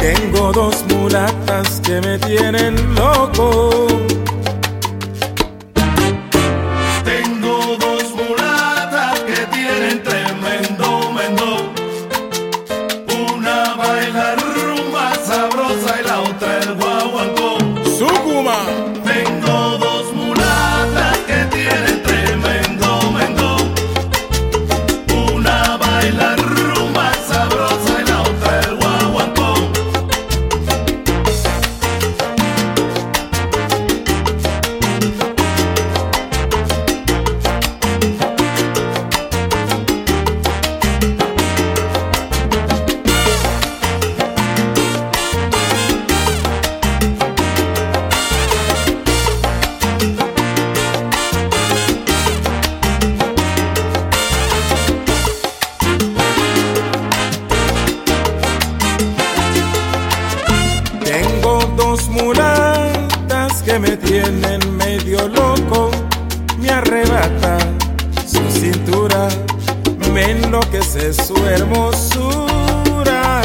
Tengo dos mulatas que me tienen loco. Unos mulatas que me tienen medio loco, me arrebata su cintura, me enloquece su hermosura.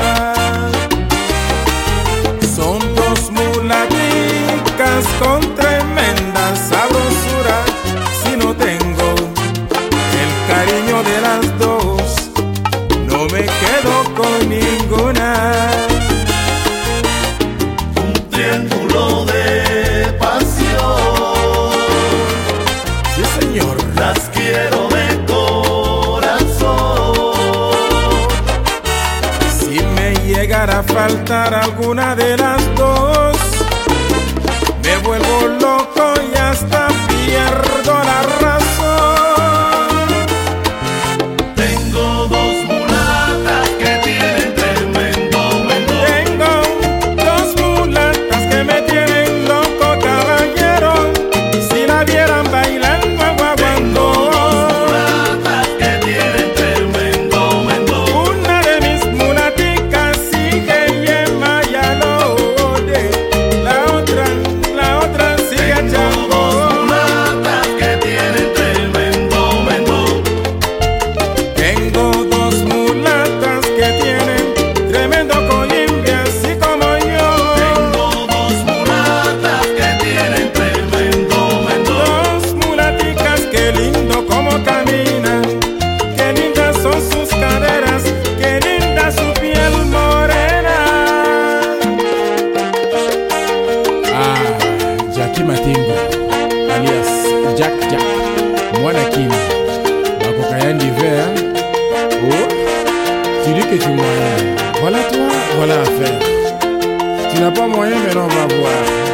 Son dos mulaticas con tremenda sabrosura, si no tengo el cariño de las dos, no me quedo con ninguna. faltar alguna de las dos. Jack Jack Mwana Kim. Bakokayane d'hiver hein? Oh? Tu dis que tu moyen Voilà toi, voilà à Tu n'as pas moyen mais on va voir hein.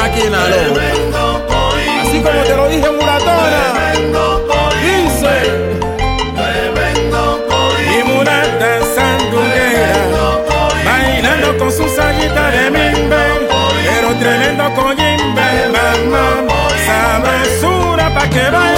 máquina. Así como te lo dije, Muratona. Dice. Y Murata sandunguera, bailando con su saguita de mimbe, pero tremendo coyimbe, mamá. Sabrosura pa' que baile.